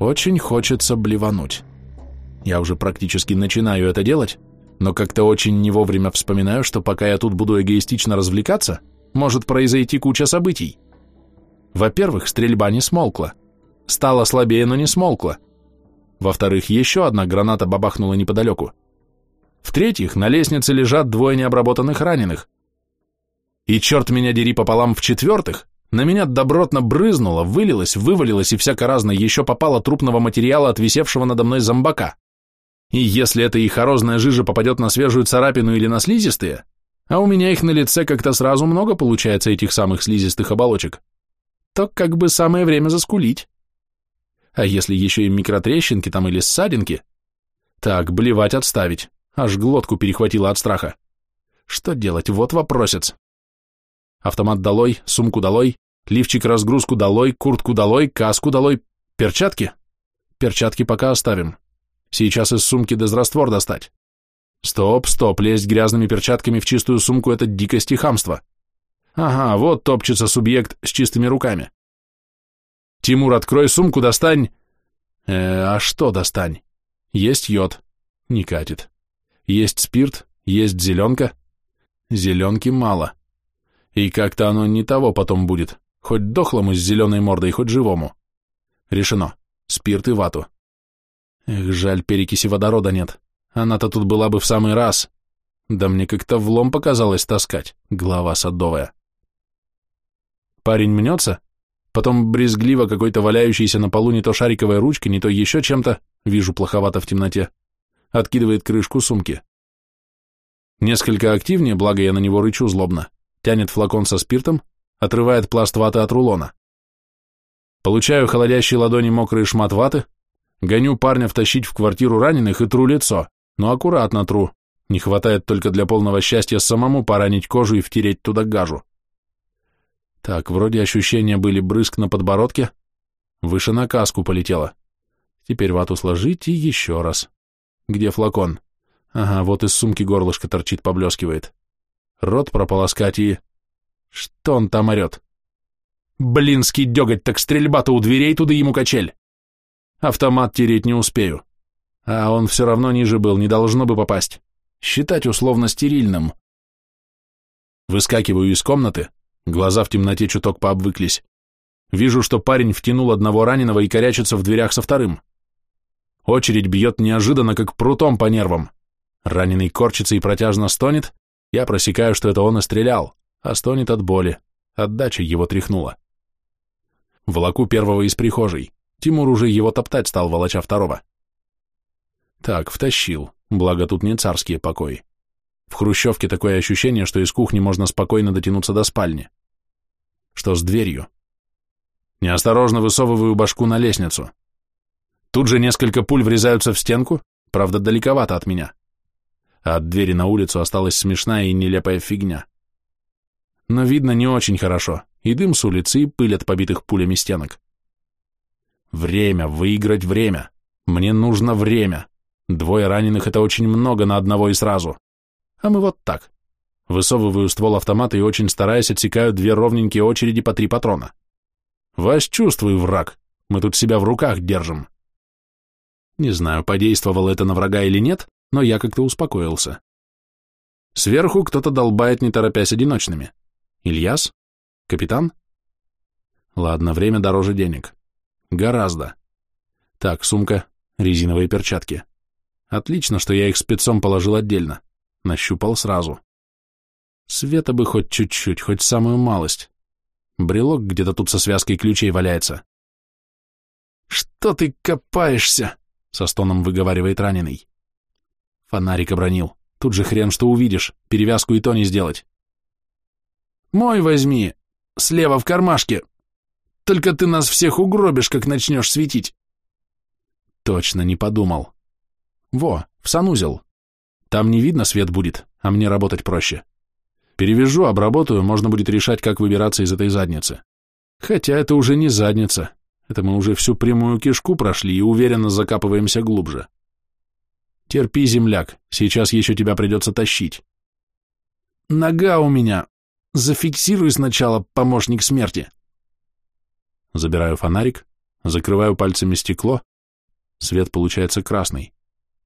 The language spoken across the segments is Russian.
Очень хочется блевануть. Я уже практически начинаю это делать, но как-то очень не вовремя вспоминаю, что пока я тут буду эгоистично развлекаться, может произойти куча событий. Во-первых, стрельба не смолкла. Стала слабее, но не смолкла. Во-вторых, еще одна граната бабахнула неподалеку. В-третьих, на лестнице лежат двое необработанных раненых. И черт меня дери пополам в-четвертых, на меня добротно брызнуло, вылилось, вывалилось и всяко разное еще попало трупного материала от висевшего надо мной зомбака. И если эта ихорозная жижа попадет на свежую царапину или на слизистые, а у меня их на лице как-то сразу много получается этих самых слизистых оболочек, то как бы самое время заскулить. А если еще и микротрещинки там или ссадинки? Так, блевать отставить, аж глотку перехватило от страха. Что делать, вот вопросец. Автомат долой, сумку долой, лифчик-разгрузку долой, куртку долой, каску долой, перчатки? Перчатки пока оставим. Сейчас из сумки дезраствор достать. Стоп, стоп, лезть грязными перчатками в чистую сумку – это дикость и хамство. Ага, вот топчется субъект с чистыми руками. Тимур, открой сумку, достань. Э, а что достань? Есть йод. Не катит. Есть спирт, есть зеленка. Зеленки мало. И как-то оно не того потом будет. Хоть дохлому с зеленой мордой, хоть живому. Решено. Спирт и вату. Эх, жаль, перекиси водорода нет. Она-то тут была бы в самый раз. Да мне как-то влом показалось таскать, голова садовая. Парень мнется, потом брезгливо какой-то валяющийся на полу не то шариковой ручкой, не то еще чем-то, вижу плоховато в темноте, откидывает крышку сумки. Несколько активнее, благо я на него рычу злобно, тянет флакон со спиртом, отрывает пласт ваты от рулона. Получаю холодящей ладони мокрый шмат ваты, Гоню парня втащить в квартиру раненых и тру лицо, но аккуратно тру. Не хватает только для полного счастья самому поранить кожу и втереть туда гажу. Так, вроде ощущения были брызг на подбородке, выше на каску полетело. Теперь вату сложить и еще раз. Где флакон? Ага, вот из сумки горлышко торчит, поблескивает. Рот прополоскать и... Что он там орет? Блинский деготь, так стрельба-то у дверей туда ему качель. Автомат тереть не успею. А он все равно ниже был, не должно бы попасть. Считать условно стерильным. Выскакиваю из комнаты, глаза в темноте чуток пообвыклись. Вижу, что парень втянул одного раненого и корячится в дверях со вторым. Очередь бьет неожиданно, как прутом по нервам. Раненый корчится и протяжно стонет. Я просекаю, что это он и стрелял, а стонет от боли. Отдача его тряхнула. Волоку первого из прихожей. Тимур уже его топтать стал, волоча второго. Так, втащил, благо тут не царские покои. В хрущевке такое ощущение, что из кухни можно спокойно дотянуться до спальни. Что с дверью? Неосторожно высовываю башку на лестницу. Тут же несколько пуль врезаются в стенку, правда, далековато от меня. А от двери на улицу осталась смешная и нелепая фигня. Но видно не очень хорошо, и дым с улицы, и пыль от побитых пулями стенок. Время, выиграть время. Мне нужно время. Двое раненых — это очень много на одного и сразу. А мы вот так. Высовываю ствол автомата и очень стараясь отсекаю две ровненькие очереди по три патрона. Вас чувствую, враг. Мы тут себя в руках держим. Не знаю, подействовало это на врага или нет, но я как-то успокоился. Сверху кто-то долбает, не торопясь одиночными. Ильяс? Капитан? Ладно, время дороже денег. Гораздо. Так, сумка, резиновые перчатки. Отлично, что я их спецом положил отдельно. Нащупал сразу. Света бы хоть чуть-чуть, хоть самую малость. Брелок где-то тут со связкой ключей валяется. «Что ты копаешься?» — со стоном выговаривает раненый. Фонарик обронил. Тут же хрен что увидишь, перевязку и то не сделать. «Мой возьми, слева в кармашке», только ты нас всех угробишь, как начнешь светить. Точно не подумал. Во, в санузел. Там не видно, свет будет, а мне работать проще. Перевяжу, обработаю, можно будет решать, как выбираться из этой задницы. Хотя это уже не задница. Это мы уже всю прямую кишку прошли и уверенно закапываемся глубже. Терпи, земляк, сейчас еще тебя придется тащить. Нога у меня. Зафиксируй сначала, помощник смерти. Забираю фонарик, закрываю пальцами стекло, Свет получается красный.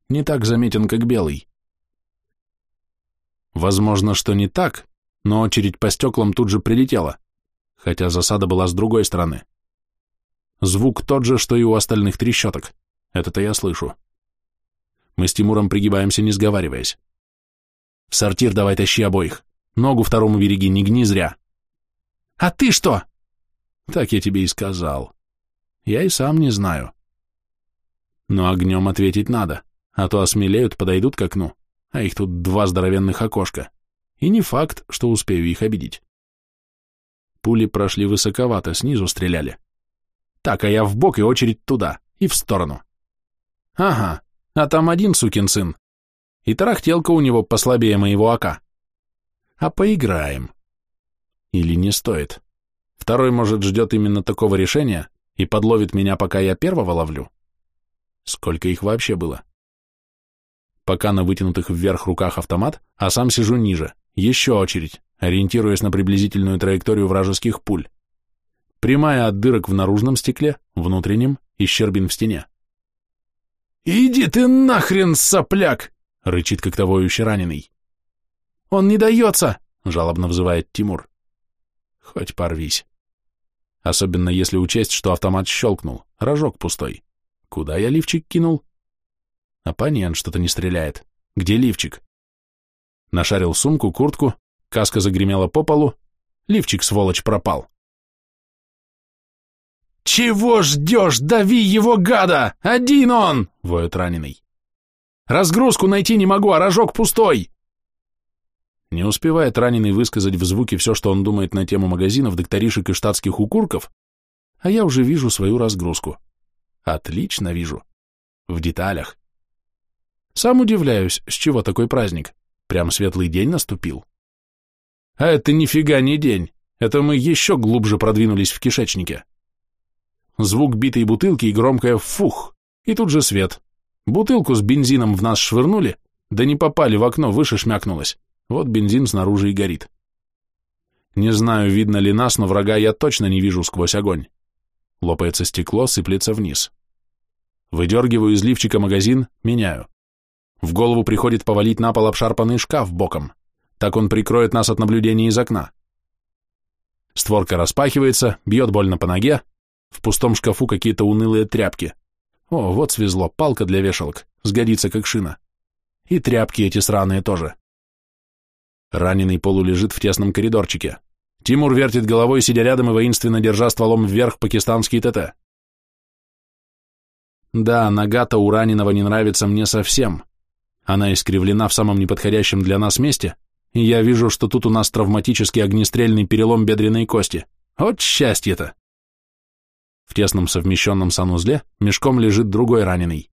Не так заметен, как белый. Возможно, что не так, но очередь по стеклам тут же прилетела, хотя засада была с другой стороны. Звук тот же, что и у остальных трещоток. Это-то я слышу. Мы с Тимуром пригибаемся, не сговариваясь. В сортир давай тащи обоих. Ногу второму береги, не гни зря. А ты что? Так я тебе и сказал. Я и сам не знаю. Но огнем ответить надо, а то осмелеют, подойдут к окну, а их тут два здоровенных окошка. И не факт, что успею их обидеть. Пули прошли высоковато, снизу стреляли. Так, а я в бок и очередь туда, и в сторону. Ага, а там один сукин сын. И тарахтелка у него послабее моего ока. А поиграем. Или не стоит. Второй, может, ждет именно такого решения и подловит меня, пока я первого ловлю. Сколько их вообще было? Пока на вытянутых вверх руках автомат, а сам сижу ниже. Еще очередь, ориентируясь на приблизительную траекторию вражеских пуль. Прямая от дырок в наружном стекле, внутреннем и щербин в стене. «Иди ты нахрен, сопляк!» — рычит как-то воющий раненый. «Он не дается!» — жалобно взывает Тимур. «Хоть порвись». Особенно если учесть, что автомат щелкнул, рожок пустой. Куда я лифчик кинул? Оппонент что-то не стреляет. Где лифчик? Нашарил сумку, куртку, каска загремела по полу, лифчик, сволочь, пропал. «Чего ждешь? Дави его, гада! Один он!» — воет раненый. «Разгрузку найти не могу, а рожок пустой!» Не успевает раненый высказать в звуке все, что он думает на тему магазинов, докторишек и штатских укурков, а я уже вижу свою разгрузку. Отлично вижу. В деталях. Сам удивляюсь, с чего такой праздник. Прям светлый день наступил. А это нифига не день. Это мы еще глубже продвинулись в кишечнике. Звук битой бутылки и громкое «фух», и тут же свет. Бутылку с бензином в нас швырнули, да не попали в окно, выше шмякнулось. Вот бензин снаружи и горит. Не знаю, видно ли нас, но врага я точно не вижу сквозь огонь. Лопается стекло, сыплется вниз. Выдергиваю из лифчика магазин, меняю. В голову приходит повалить на пол обшарпанный шкаф боком. Так он прикроет нас от наблюдения из окна. Створка распахивается, бьет больно по ноге. В пустом шкафу какие-то унылые тряпки. О, вот свезло, палка для вешалок, сгодится как шина. И тряпки эти сраные тоже. Раненый полулежит в тесном коридорчике. Тимур вертит головой, сидя рядом и воинственно держа стволом вверх пакистанский ТТ. Да, нога-то у раненого не нравится мне совсем. Она искривлена в самом неподходящем для нас месте, и я вижу, что тут у нас травматический огнестрельный перелом бедренной кости. Вот счастье-то! В тесном совмещенном санузле мешком лежит другой раненый.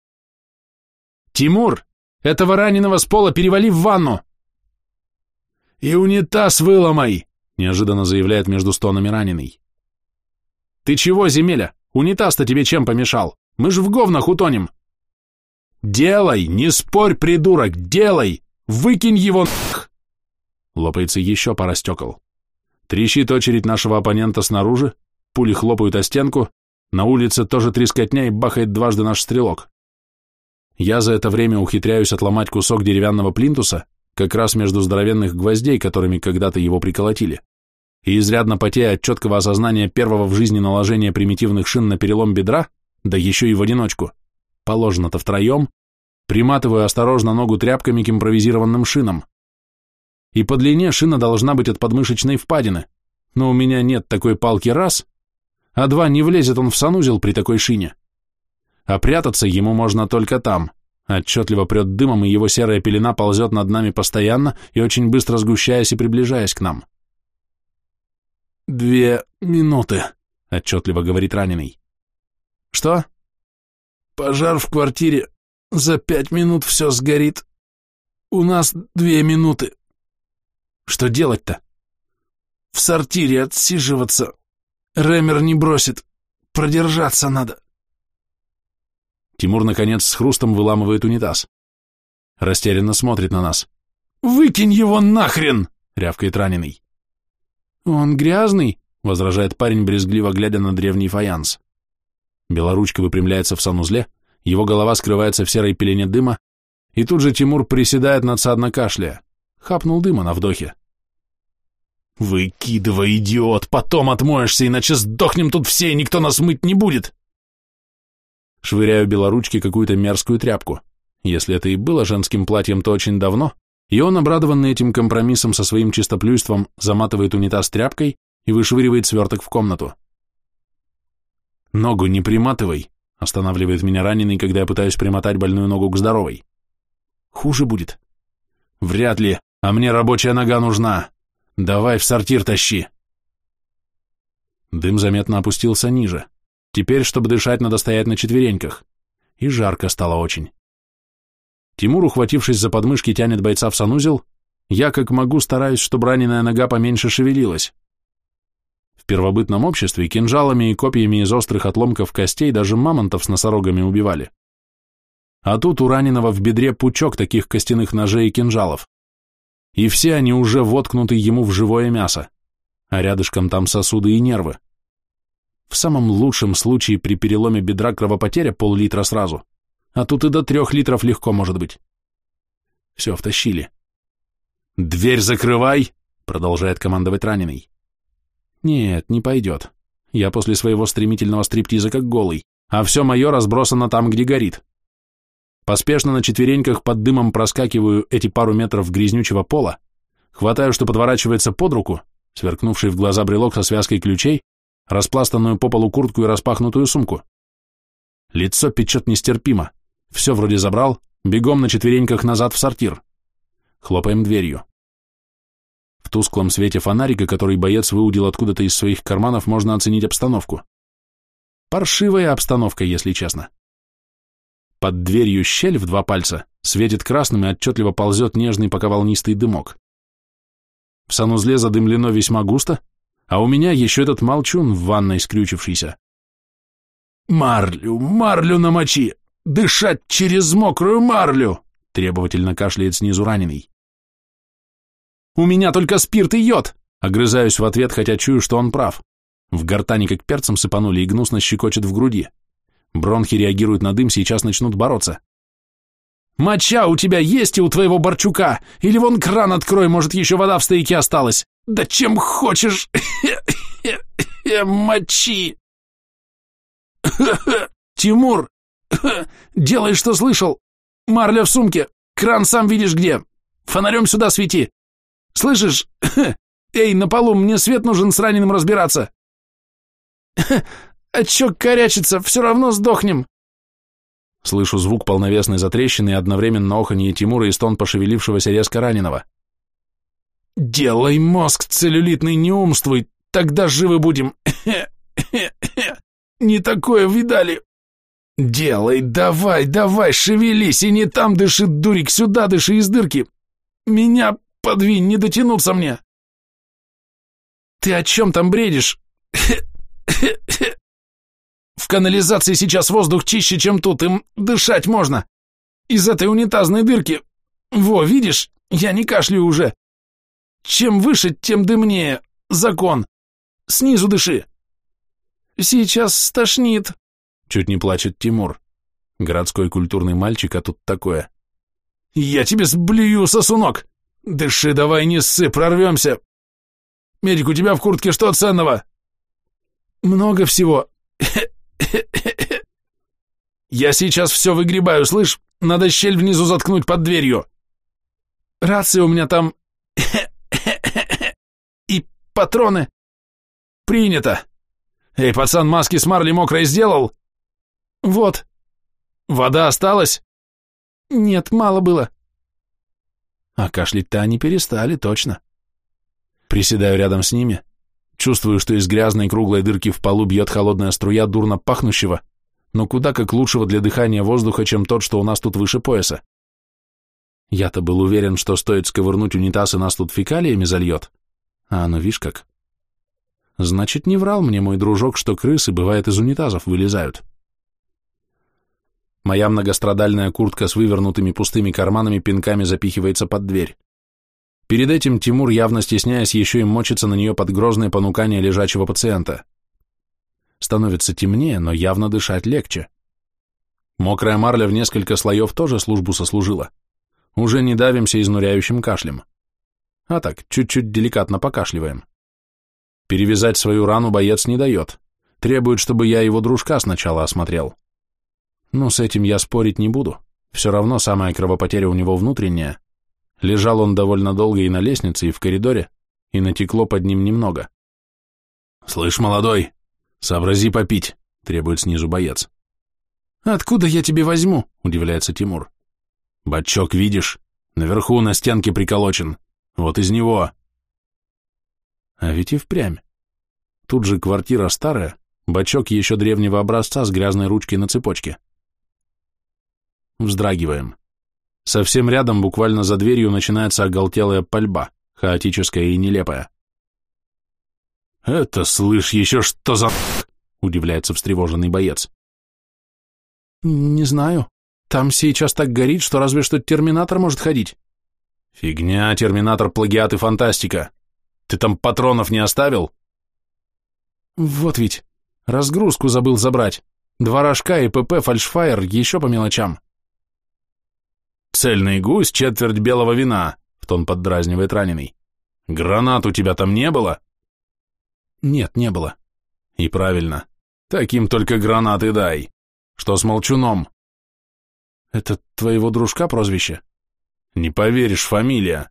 «Тимур! Этого раненого с пола перевали в ванну!» «И унитаз выломай!» — неожиданно заявляет между стонами раненый. «Ты чего, Земеля? Унитаз-то тебе чем помешал? Мы же в говнах утонем!» «Делай! Не спорь, придурок! Делай! Выкинь его нах!» Лопается еще пара стекол. Трещит очередь нашего оппонента снаружи, пули хлопают о стенку, на улице тоже трескотня и бахает дважды наш стрелок. Я за это время ухитряюсь отломать кусок деревянного плинтуса, как раз между здоровенных гвоздей, которыми когда-то его приколотили, и изрядно потея от четкого осознания первого в жизни наложения примитивных шин на перелом бедра, да еще и в одиночку, положено-то втроем, приматываю осторожно ногу тряпками к импровизированным шинам. И по длине шина должна быть от подмышечной впадины, но у меня нет такой палки раз, а два не влезет он в санузел при такой шине. А прятаться ему можно только там. Отчетливо прет дымом, и его серая пелена ползет над нами постоянно и очень быстро сгущаясь и приближаясь к нам. «Две минуты», — отчетливо говорит раненый. «Что?» Пожар в квартире. За пять минут все сгорит. У нас две минуты. Что делать-то? В сортире отсиживаться. Ремер не бросит. Продержаться надо. Тимур, наконец, с хрустом выламывает унитаз. Растерянно смотрит на нас. «Выкинь его нахрен!» — рявкает раненый. «Он грязный», — возражает парень, брезгливо глядя на древний фаянс. Белоручка выпрямляется в санузле, его голова скрывается в серой пелене дыма, и тут же Тимур приседает надсадно кашляя. Хапнул дыма на вдохе. «Выкидывай, идиот, потом отмоешься, иначе сдохнем тут все, и никто нас мыть не будет!» Швыряю белоручки какую-то мерзкую тряпку. Если это и было женским платьем, то очень давно, и он, обрадованный этим компромиссом со своим чистоплюйством, заматывает унитаз тряпкой и вышвыривает сверток в комнату. «Ногу не приматывай», — останавливает меня раненый, когда я пытаюсь примотать больную ногу к здоровой. «Хуже будет». «Вряд ли, а мне рабочая нога нужна», Давай в сортир тащи. Дым заметно опустился ниже. Теперь, чтобы дышать, надо стоять на четвереньках. И жарко стало очень. Тимур, ухватившись за подмышки, тянет бойца в санузел. Я, как могу, стараюсь, чтобы раненая нога поменьше шевелилась. В первобытном обществе кинжалами и копьями из острых отломков костей даже мамонтов с носорогами убивали. А тут у раненого в бедре пучок таких костяных ножей и кинжалов и все они уже воткнуты ему в живое мясо, а рядышком там сосуды и нервы. В самом лучшем случае при переломе бедра кровопотеря пол-литра сразу, а тут и до трех литров легко может быть. Все, втащили. «Дверь закрывай!» — продолжает командовать раненый. «Нет, не пойдет. Я после своего стремительного стриптиза как голый, а все мое разбросано там, где горит. Поспешно на четвереньках под дымом проскакиваю эти пару метров грязнючего пола, хватаю, что подворачивается под руку, сверкнувший в глаза брелок со связкой ключей, распластанную по полу куртку и распахнутую сумку. Лицо печет нестерпимо. Все вроде забрал, бегом на четвереньках назад в сортир. Хлопаем дверью. В тусклом свете фонарика, который боец выудил откуда-то из своих карманов, можно оценить обстановку. Паршивая обстановка, если честно. Под дверью щель в два пальца светит красным и отчетливо ползет нежный пока волнистый дымок. В санузле задымлено весьма густо, а у меня еще этот молчун в ванной скрючившийся. «Марлю, марлю намочи! Дышать через мокрую марлю!» требовательно кашляет снизу раненый. «У меня только спирт и йод!» Огрызаюсь в ответ, хотя чую, что он прав. В гортани как перцем сыпанули и гнусно щекочет в груди. Бронхи реагируют на дым, сейчас начнут бороться. «Моча у тебя есть и у твоего Борчука? Или вон кран открой, может, еще вода в стояке осталась? Да чем хочешь! Мочи!» «Тимур! Делай, что слышал! Марля в сумке! Кран сам видишь где! Фонарем сюда свети! Слышишь? Эй, на полу, мне свет нужен с раненым разбираться!» А чё корячиться, все равно сдохнем. Слышу звук полновесной затрещины и одновременно оханье Тимура и стон пошевелившегося резко раненого. «Делай мозг целлюлитный, не умствуй, тогда живы будем. Не такое видали. Делай, давай, давай, шевелись, и не там дыши, дурик, сюда дыши из дырки. Меня подвинь, не дотянуться мне. Ты о чем там бредишь? В канализации сейчас воздух чище, чем тут, им дышать можно. Из этой унитазной дырки. Во, видишь, я не кашляю уже. Чем выше, тем дымнее. Закон. Снизу дыши. Сейчас стошнит. Чуть не плачет Тимур. Городской культурный мальчик, а тут такое. Я тебе сблюю, сосунок. Дыши давай, не ссы, прорвемся. Медик, у тебя в куртке что ценного? Много всего. Я сейчас все выгребаю, слышь? Надо щель внизу заткнуть под дверью. Рация у меня там... И патроны. Принято. Эй, пацан, маски с Марли мокрой сделал? Вот. Вода осталась? Нет, мало было. А кашлять-то они перестали, точно. Приседаю рядом с ними, Чувствую, что из грязной круглой дырки в полу бьет холодная струя дурно пахнущего, но куда как лучшего для дыхания воздуха, чем тот, что у нас тут выше пояса. Я-то был уверен, что стоит сковырнуть унитаз, и нас тут фекалиями зальет. А ну, видишь как. Значит, не врал мне мой дружок, что крысы, бывает, из унитазов вылезают. Моя многострадальная куртка с вывернутыми пустыми карманами пинками запихивается под дверь. Перед этим Тимур, явно стесняясь, еще и мочится на нее под грозное понукание лежачего пациента. Становится темнее, но явно дышать легче. Мокрая марля в несколько слоев тоже службу сослужила. Уже не давимся изнуряющим кашлем. А так, чуть-чуть деликатно покашливаем. Перевязать свою рану боец не дает. Требует, чтобы я его дружка сначала осмотрел. Ну, с этим я спорить не буду. Все равно самая кровопотеря у него внутренняя. Лежал он довольно долго и на лестнице, и в коридоре, и натекло под ним немного. «Слышь, молодой, сообрази попить», — требует снизу боец. «Откуда я тебе возьму?» — удивляется Тимур. «Бачок видишь? Наверху на стенке приколочен. Вот из него. А ведь и впрямь. Тут же квартира старая, бачок еще древнего образца с грязной ручкой на цепочке. Вздрагиваем. Совсем рядом, буквально за дверью, начинается оголтелая пальба, хаотическая и нелепая. «Это, слышь, еще что за...» — удивляется встревоженный боец. «Не знаю. Там сейчас так горит, что разве что терминатор может ходить». Фигня, терминатор, плагиат и фантастика. Ты там патронов не оставил? Вот ведь. Разгрузку забыл забрать. Два рожка и ПП, фальшфайер, еще по мелочам. Цельный гусь, четверть белого вина, в тон поддразнивает раненый. Гранат у тебя там не было? Нет, не было. И правильно. Таким только гранаты дай. Что с молчуном? Это твоего дружка прозвище? Не поверишь, фамилия.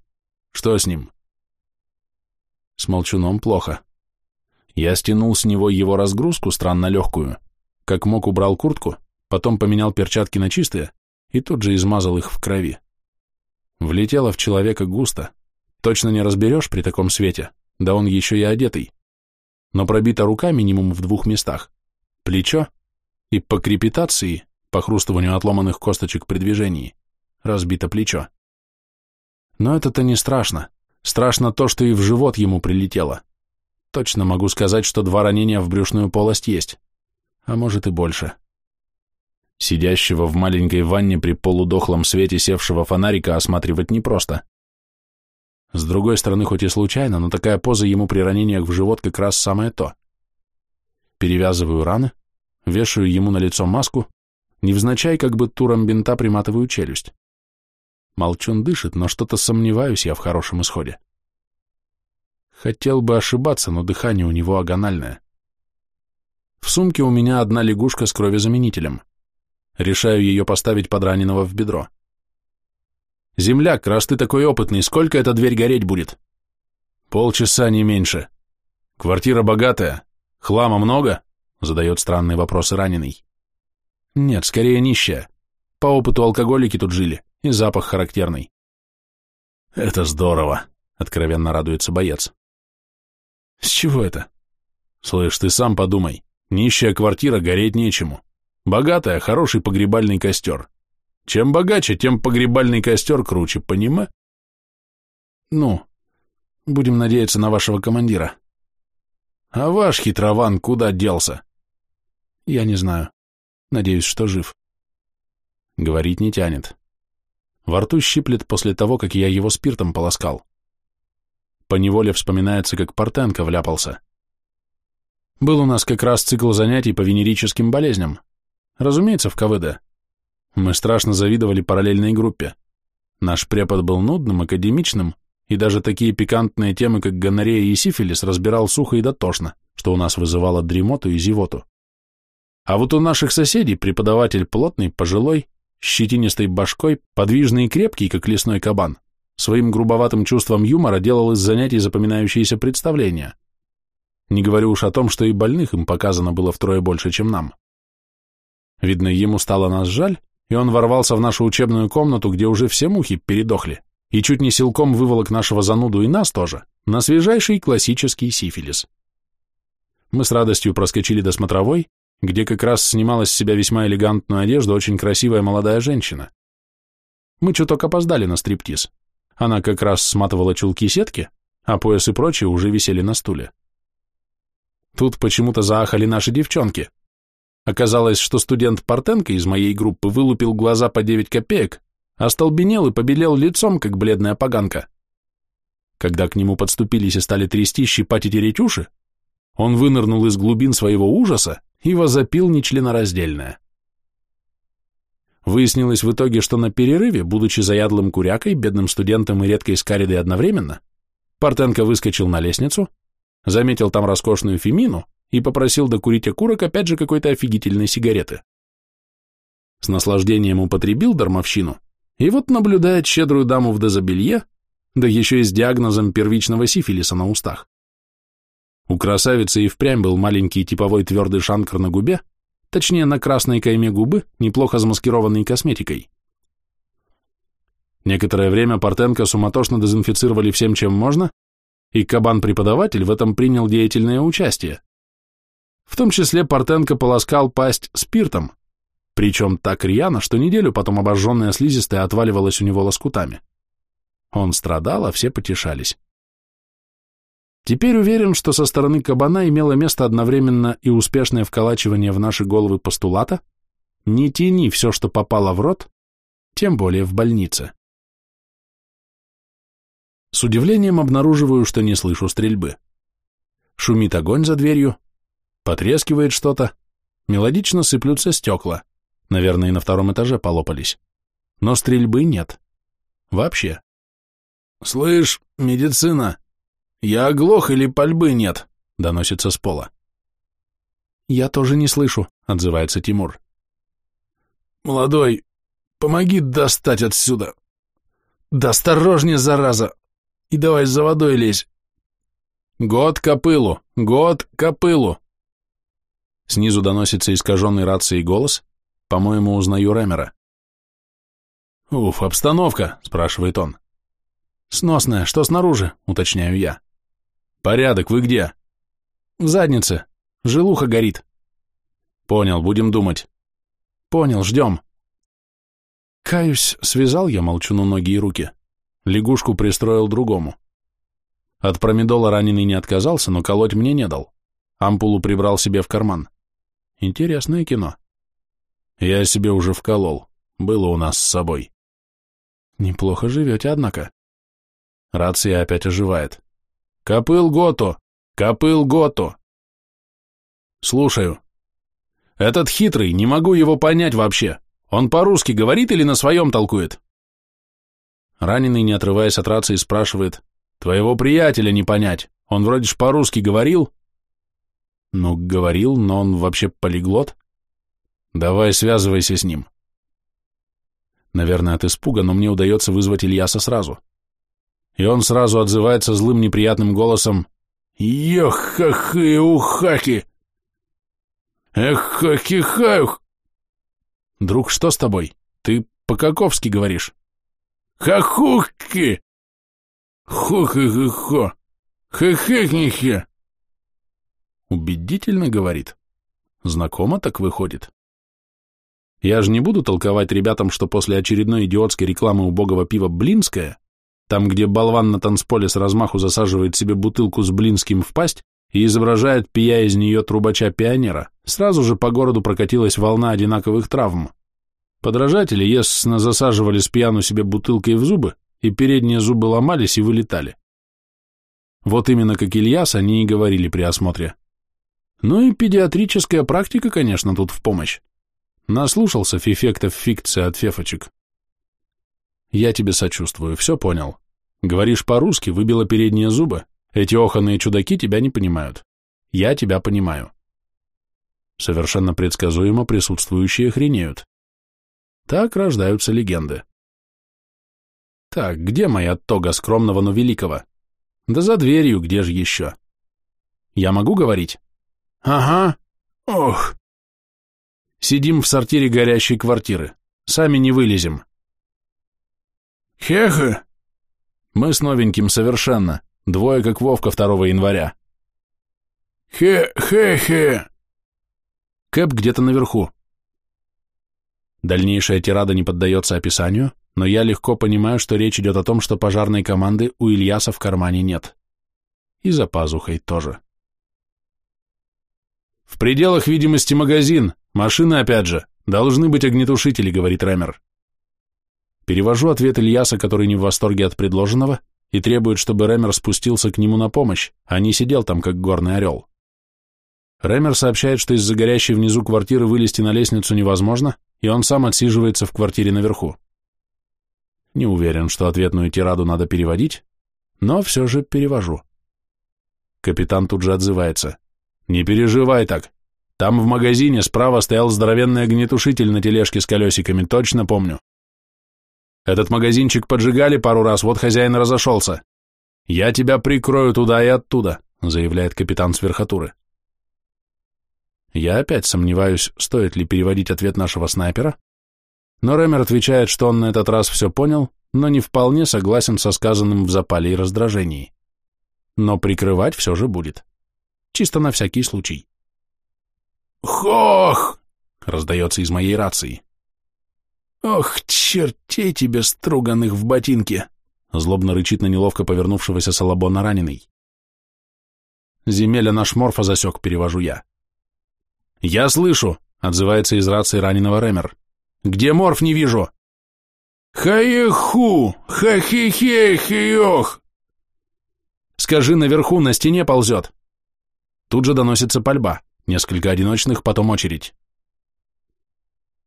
Что с ним? С молчуном плохо. Я стянул с него его разгрузку, странно легкую, как мог убрал куртку, потом поменял перчатки на чистые и тут же измазал их в крови. Влетело в человека густо. Точно не разберешь при таком свете, да он еще и одетый. Но пробита рука минимум в двух местах. Плечо и по крепитации, по хрустыванию отломанных косточек при движении, разбито плечо. Но это-то не страшно. Страшно то, что и в живот ему прилетело. Точно могу сказать, что два ранения в брюшную полость есть. А может и больше. Сидящего в маленькой ванне при полудохлом свете севшего фонарика осматривать непросто. С другой стороны, хоть и случайно, но такая поза ему при ранениях в живот как раз самое то. Перевязываю раны, вешаю ему на лицо маску, невзначай как бы туром бинта приматываю челюсть. Молчун дышит, но что-то сомневаюсь я в хорошем исходе. Хотел бы ошибаться, но дыхание у него агональное. В сумке у меня одна лягушка с кровезаменителем. Решаю ее поставить под раненого в бедро. «Земляк, раз ты такой опытный, сколько эта дверь гореть будет?» «Полчаса, не меньше. Квартира богатая. Хлама много?» Задает странные вопросы раненый. «Нет, скорее нищая. По опыту алкоголики тут жили. И запах характерный. Это здорово, откровенно радуется боец. С чего это? Слышь, ты сам подумай. Нищая квартира, гореть нечему. Богатая, хороший погребальный костер. Чем богаче, тем погребальный костер круче, понима? Ну, будем надеяться на вашего командира. А ваш хитрован куда делся? Я не знаю. Надеюсь, что жив. Говорить не тянет. Во рту щиплет после того, как я его спиртом полоскал. По неволе вспоминается, как Портенко вляпался. Был у нас как раз цикл занятий по венерическим болезням. Разумеется, в КВД. Мы страшно завидовали параллельной группе. Наш препод был нудным, академичным, и даже такие пикантные темы, как гонорея и сифилис, разбирал сухо и дотошно, что у нас вызывало дремоту и зевоту. А вот у наших соседей преподаватель плотный, пожилой, щетинистой башкой, подвижный и крепкий, как лесной кабан, своим грубоватым чувством юмора делал из занятий запоминающиеся представления. Не говорю уж о том, что и больных им показано было втрое больше, чем нам. Видно, ему стало нас жаль, и он ворвался в нашу учебную комнату, где уже все мухи передохли, и чуть не силком выволок нашего зануду и нас тоже, на свежайший классический сифилис. Мы с радостью проскочили до смотровой, где как раз снимала с себя весьма элегантную одежду очень красивая молодая женщина. Мы чуток опоздали на стриптиз. Она как раз сматывала чулки сетки, а пояс и прочее уже висели на стуле. Тут почему-то заахали наши девчонки. Оказалось, что студент Портенко из моей группы вылупил глаза по 9 копеек, остолбенел и побелел лицом, как бледная поганка. Когда к нему подступились и стали трясти, щипать и тереть уши, он вынырнул из глубин своего ужаса и возопил нечленораздельное. Выяснилось в итоге, что на перерыве, будучи заядлым курякой, бедным студентом и редкой скаридой одновременно, Партенко выскочил на лестницу, заметил там роскошную фемину и попросил докурить окурок опять же какой-то офигительной сигареты. С наслаждением употребил дармовщину, и вот наблюдает щедрую даму в дезобелье, да еще и с диагнозом первичного сифилиса на устах. У красавицы и впрямь был маленький типовой твердый шанкр на губе, точнее на красной кайме губы, неплохо замаскированной косметикой. Некоторое время Портенко суматошно дезинфицировали всем, чем можно, и кабан-преподаватель в этом принял деятельное участие. В том числе Портенко полоскал пасть спиртом, причем так рьяно, что неделю потом обожженная слизистая отваливалась у него лоскутами. Он страдал, а все потешались. Теперь уверен, что со стороны кабана имело место одновременно и успешное вколачивание в наши головы постулата «Не тяни все, что попало в рот, тем более в больнице». С удивлением обнаруживаю, что не слышу стрельбы. Шумит огонь за дверью, потрескивает что-то, мелодично сыплются стекла, наверное, и на втором этаже полопались. Но стрельбы нет. Вообще. «Слышь, медицина, я оглох или пальбы нет?» — доносится с пола. «Я тоже не слышу», — отзывается Тимур. «Молодой, помоги достать отсюда. Да осторожнее, зараза, и давай за водой лезь. Год копылу, год копылу. Снизу доносится искаженный рацией голос. По-моему, узнаю Рэмера. «Уф, обстановка», — спрашивает он. «Сносная, что снаружи?» — уточняю я. «Порядок, вы где?» «В заднице. Желуха горит». «Понял, будем думать». «Понял, ждем». Каюсь, связал я молчуну ноги и руки. Лягушку пристроил другому. От промедола раненый не отказался, но колоть мне не дал. Ампулу прибрал себе в карман. Интересное кино. Я себе уже вколол. Было у нас с собой. Неплохо живете, однако. Рация опять оживает. Копыл Готу! Копыл Готу! Слушаю. Этот хитрый, не могу его понять вообще. Он по-русски говорит или на своем толкует? Раненый, не отрываясь от рации, спрашивает, «Твоего приятеля не понять, он вроде ж по-русски говорил?» «Ну, говорил, но он вообще полиглот?» «Давай связывайся с ним». Наверное, от испуга, но мне удается вызвать Ильяса сразу. И он сразу отзывается злым неприятным голосом «Йохахы-ухаки!» «Эхахихаюх!» «Друг, что с тобой? Ты по-каковски говоришь?» Хахухки! Хо-хо-хо-хо! Хе-хе-хе-хе! Убедительно говорит. Знакомо так выходит. Я же не буду толковать ребятам, что после очередной идиотской рекламы убогого пива «Блинское», там, где болван на танцполе с размаху засаживает себе бутылку с блинским в пасть и изображает, пия из нее трубача-пионера, сразу же по городу прокатилась волна одинаковых травм. Подражатели, ясно, засаживали с пьяну себе бутылкой в зубы, и передние зубы ломались и вылетали. Вот именно как Ильяс они и говорили при осмотре. Ну и педиатрическая практика, конечно, тут в помощь. Наслушался эффектов фикции от фефочек. Я тебе сочувствую, все понял. Говоришь по-русски, выбила передние зубы. Эти оханые чудаки тебя не понимают. Я тебя понимаю. Совершенно предсказуемо присутствующие хренеют. Так рождаются легенды. Так, где моя тога скромного, но великого? Да за дверью, где же еще? Я могу говорить? Ага. Ох. Сидим в сортире горящей квартиры. Сами не вылезем. Хеха. Мы с новеньким совершенно. Двое, как Вовка 2 января. Хе-хе-хе. Кэп где-то наверху. Дальнейшая тирада не поддается описанию, но я легко понимаю, что речь идет о том, что пожарной команды у Ильяса в кармане нет. И за пазухой тоже. «В пределах видимости магазин, машины опять же, должны быть огнетушители», — говорит Рэмер. Перевожу ответ Ильяса, который не в восторге от предложенного, и требует, чтобы Рэмер спустился к нему на помощь, а не сидел там, как горный орел. Рэмер сообщает, что из-за горящей внизу квартиры вылезти на лестницу невозможно, и он сам отсиживается в квартире наверху. Не уверен, что ответную тираду надо переводить, но все же перевожу. Капитан тут же отзывается. «Не переживай так. Там в магазине справа стоял здоровенный огнетушитель на тележке с колесиками, точно помню. Этот магазинчик поджигали пару раз, вот хозяин разошелся. Я тебя прикрою туда и оттуда», заявляет капитан с верхотуры. Я опять сомневаюсь, стоит ли переводить ответ нашего снайпера, но Рэмер отвечает, что он на этот раз все понял, но не вполне согласен со сказанным в запале и раздражении. Но прикрывать все же будет. Чисто на всякий случай. «Хох!» — раздается из моей рации. «Ох, чертей тебе, струганных в ботинке!» — злобно рычит на неловко повернувшегося Салабона раненый. «Земеля наш морфа засек», — перевожу я. «Я слышу», — отзывается из рации раненого Рэмер. «Где морф, не вижу?» «Хаеху! Ха-хе-хе-хе-ох!» «Скажи, наверху на стене ползет!» Тут же доносится пальба, несколько одиночных, потом очередь.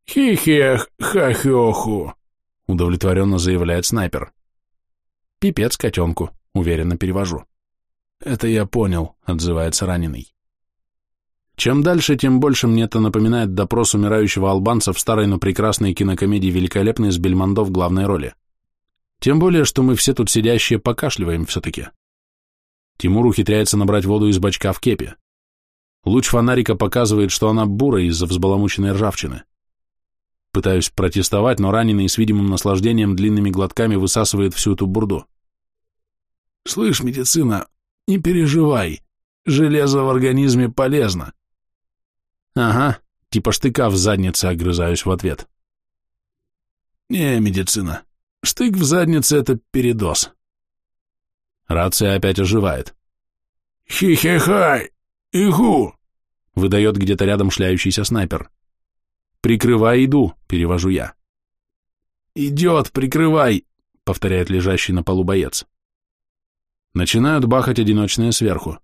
«Хи-хех, ха-хеху!» — удовлетворенно заявляет снайпер. «Пипец котенку», — уверенно перевожу. «Это я понял», — отзывается раненый. Чем дальше, тем больше мне это напоминает допрос умирающего албанца в старой, но прекрасной кинокомедии «Великолепный» с Бельмондо в главной роли. Тем более, что мы все тут сидящие покашливаем все-таки. Тимур ухитряется набрать воду из бачка в кепе. Луч фонарика показывает, что она бурая из-за взбаламученной ржавчины. Пытаюсь протестовать, но раненый с видимым наслаждением длинными глотками высасывает всю эту бурду. «Слышь, медицина, не переживай, железо в организме полезно. Ага, типа штыка в заднице огрызаюсь в ответ. Не, медицина. Штык в заднице — это передоз. Рация опять оживает. «Хи-хи-хай! Игу!» — выдает где-то рядом шляющийся снайпер. «Прикрывай, иду», — перевожу я. «Идет, прикрывай», — повторяет лежащий на полу боец. Начинают бахать одиночные сверху.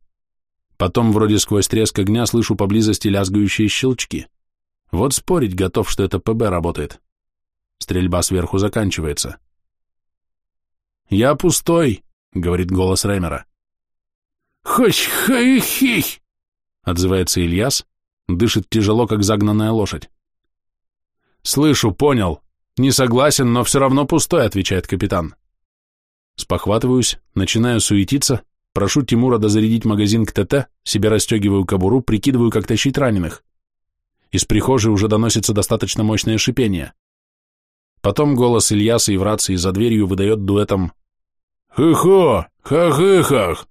Потом вроде сквозь треск огня слышу поблизости лязгающие щелчки. Вот спорить готов, что это ПБ работает. Стрельба сверху заканчивается. «Я пустой», — говорит голос Рэмера. «Хось, хай-хих!» — отзывается Ильяс, дышит тяжело, как загнанная лошадь. «Слышу, понял. Не согласен, но все равно пустой», — отвечает капитан. Спохватываюсь, начинаю суетиться, Прошу Тимура дозарядить магазин к ТТ, себе расстегиваю кобуру, прикидываю, как тащить раненых. Из прихожей уже доносится достаточно мощное шипение. Потом голос Ильяса и в рации за дверью выдает дуэтом «Хы-хо! Ха-хы-хах!»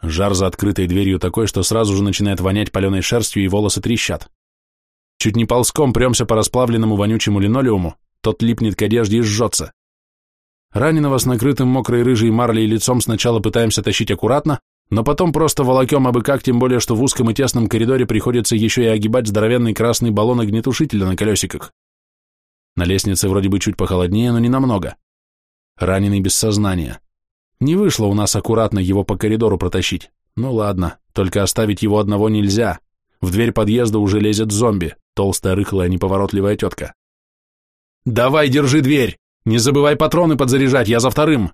Жар за открытой дверью такой, что сразу же начинает вонять паленой шерстью и волосы трещат. Чуть не ползком премся по расплавленному вонючему линолеуму, тот липнет к одежде и жжется. Раненого с накрытым мокрой рыжей марлей лицом сначала пытаемся тащить аккуратно, но потом просто волокем абы как, тем более, что в узком и тесном коридоре приходится еще и огибать здоровенный красный баллон огнетушителя на колесиках. На лестнице вроде бы чуть похолоднее, но не намного. Раненый без сознания. Не вышло у нас аккуратно его по коридору протащить. Ну ладно, только оставить его одного нельзя. В дверь подъезда уже лезет зомби, толстая, рыхлая, неповоротливая тетка. «Давай, держи дверь!» Не забывай патроны подзаряжать, я за вторым!»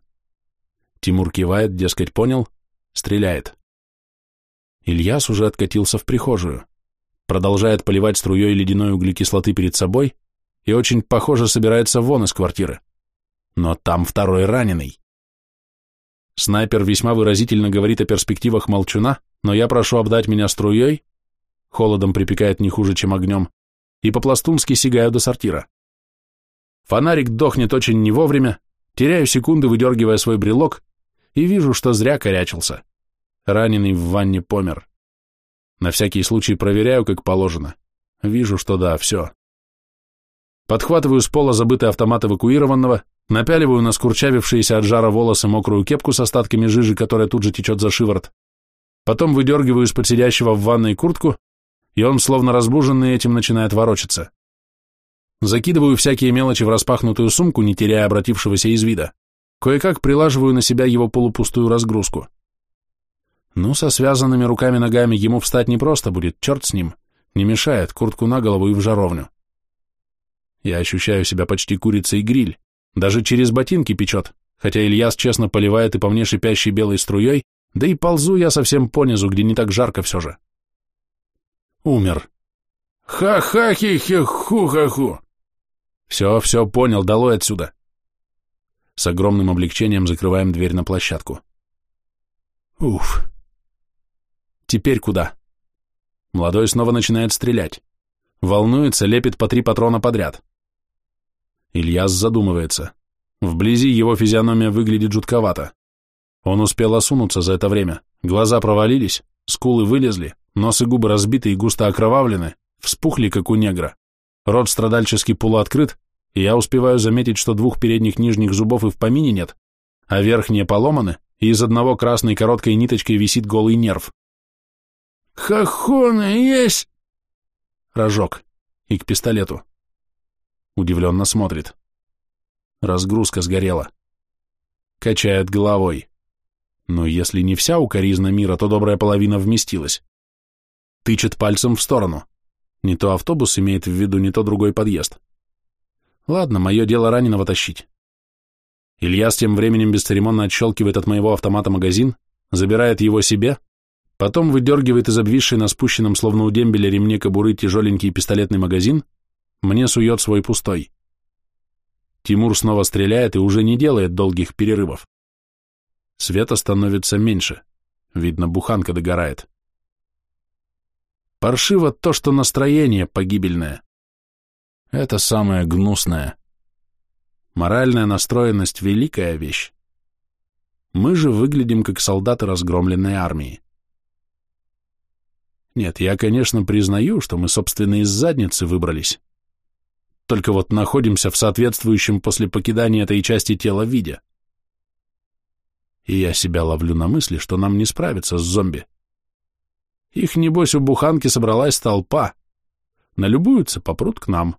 Тимур кивает, дескать, понял, стреляет. Ильяс уже откатился в прихожую, продолжает поливать струей ледяной углекислоты перед собой и очень, похоже, собирается вон из квартиры. Но там второй раненый. Снайпер весьма выразительно говорит о перспективах молчуна, но я прошу обдать меня струей, холодом припекает не хуже, чем огнем, и по-пластунски сигаю до сортира. Фонарик дохнет очень не вовремя, теряю секунды, выдергивая свой брелок, и вижу, что зря корячился. Раненый в ванне помер. На всякий случай проверяю, как положено. Вижу, что да, все. Подхватываю с пола забытый автомат эвакуированного, напяливаю на скурчавившиеся от жара волосы мокрую кепку с остатками жижи, которая тут же течет за шиворот. Потом выдергиваю из-под сидящего в ванной куртку, и он, словно разбуженный этим, начинает ворочаться. Закидываю всякие мелочи в распахнутую сумку, не теряя обратившегося из вида. Кое-как прилаживаю на себя его полупустую разгрузку. Ну, со связанными руками-ногами ему встать непросто будет, черт с ним. Не мешает, куртку на голову и в жаровню. Я ощущаю себя почти курицей гриль, даже через ботинки печет, хотя Ильяс честно поливает и по мне шипящей белой струей, да и ползу я совсем понизу, где не так жарко все же. Умер. Ха-ха-хи-хи-ху-ха-ху. Все, все, понял, долой отсюда. С огромным облегчением закрываем дверь на площадку. Уф. Теперь куда? Молодой снова начинает стрелять. Волнуется, лепит по три патрона подряд. Ильяс задумывается. Вблизи его физиономия выглядит жутковато. Он успел осунуться за это время. Глаза провалились, скулы вылезли, нос и губы разбиты и густо окровавлены, вспухли, как у негра. Рот страдальчески полуоткрыт, и я успеваю заметить, что двух передних нижних зубов и в помине нет, а верхние поломаны, и из одного красной короткой ниточкой висит голый нерв. «Хахоны есть!» Рожок. И к пистолету. Удивленно смотрит. Разгрузка сгорела. Качает головой. Но если не вся укоризна мира, то добрая половина вместилась. Тычет пальцем в сторону. Не то автобус имеет в виду, не то другой подъезд. Ладно, мое дело раненого тащить. Илья с тем временем бесцеремонно отщелкивает от моего автомата магазин, забирает его себе, потом выдергивает из обвисшей на спущенном словно у дембеля ремне кобуры тяжеленький пистолетный магазин, мне сует свой пустой. Тимур снова стреляет и уже не делает долгих перерывов. Света становится меньше, видно, буханка догорает. Паршиво то, что настроение погибельное. Это самое гнусное. Моральная настроенность — великая вещь. Мы же выглядим как солдаты разгромленной армии. Нет, я, конечно, признаю, что мы, собственно, из задницы выбрались. Только вот находимся в соответствующем после покидания этой части тела виде. И я себя ловлю на мысли, что нам не справиться с зомби. Их, небось, у буханки собралась толпа. Налюбуются, попрут к нам.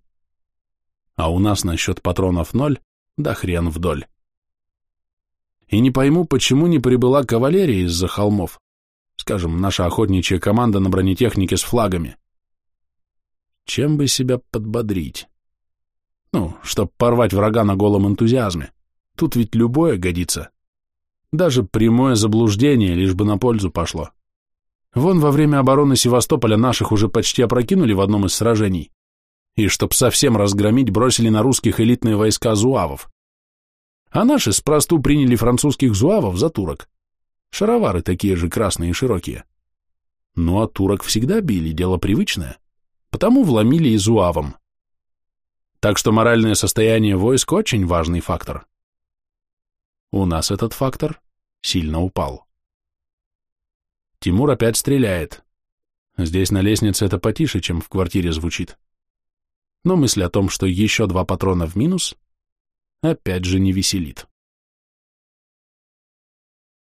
А у нас насчет патронов ноль, да хрен вдоль. И не пойму, почему не прибыла кавалерия из-за холмов. Скажем, наша охотничья команда на бронетехнике с флагами. Чем бы себя подбодрить? Ну, чтоб порвать врага на голом энтузиазме. Тут ведь любое годится. Даже прямое заблуждение, лишь бы на пользу пошло. Вон во время обороны Севастополя наших уже почти опрокинули в одном из сражений и чтоб совсем разгромить, бросили на русских элитные войска зуавов. А наши спросту приняли французских зуавов за турок. Шаровары такие же красные и широкие. Ну а турок всегда били, дело привычное, потому вломили и зуавам. Так что моральное состояние войск очень важный фактор. У нас этот фактор сильно упал. Тимур опять стреляет. Здесь на лестнице это потише, чем в квартире звучит но мысль о том, что еще два патрона в минус, опять же не веселит.